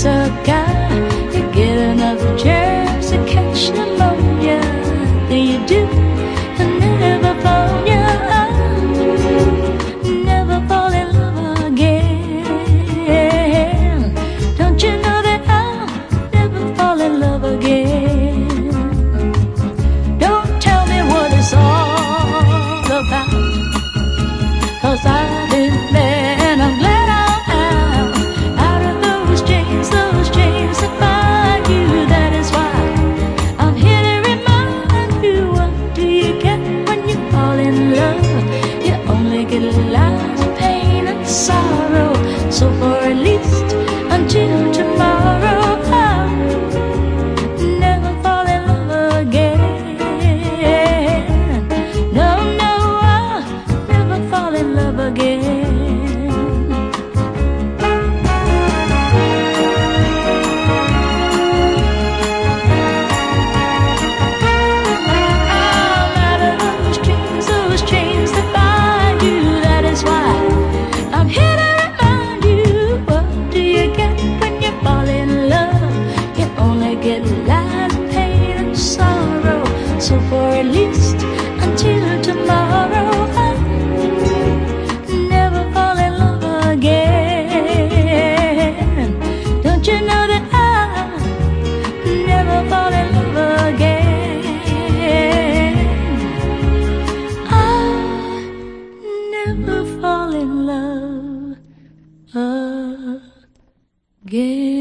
sucker. You get enough germs to catch pneumonia. Then you do. so so for at least until tomorrow I'll never fall in love again. Don't you know that I'll never fall in love again? I'll never fall in love again.